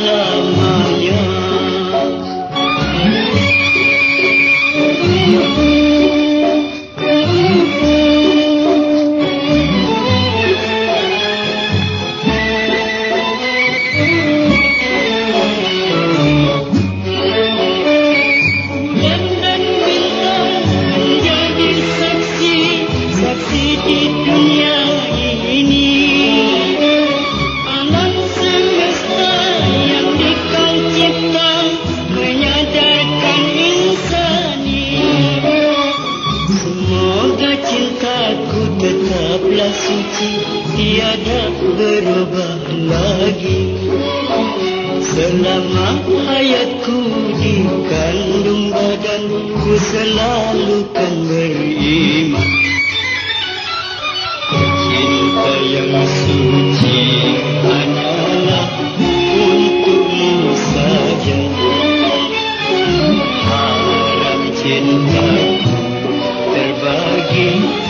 love. cintaku tetaplah suci tiada berubah lagi. Selama hayatku di kandung badanku selalu kan beriman cinta yang suci hanyalah untukmu saja. Harap cinta terbagi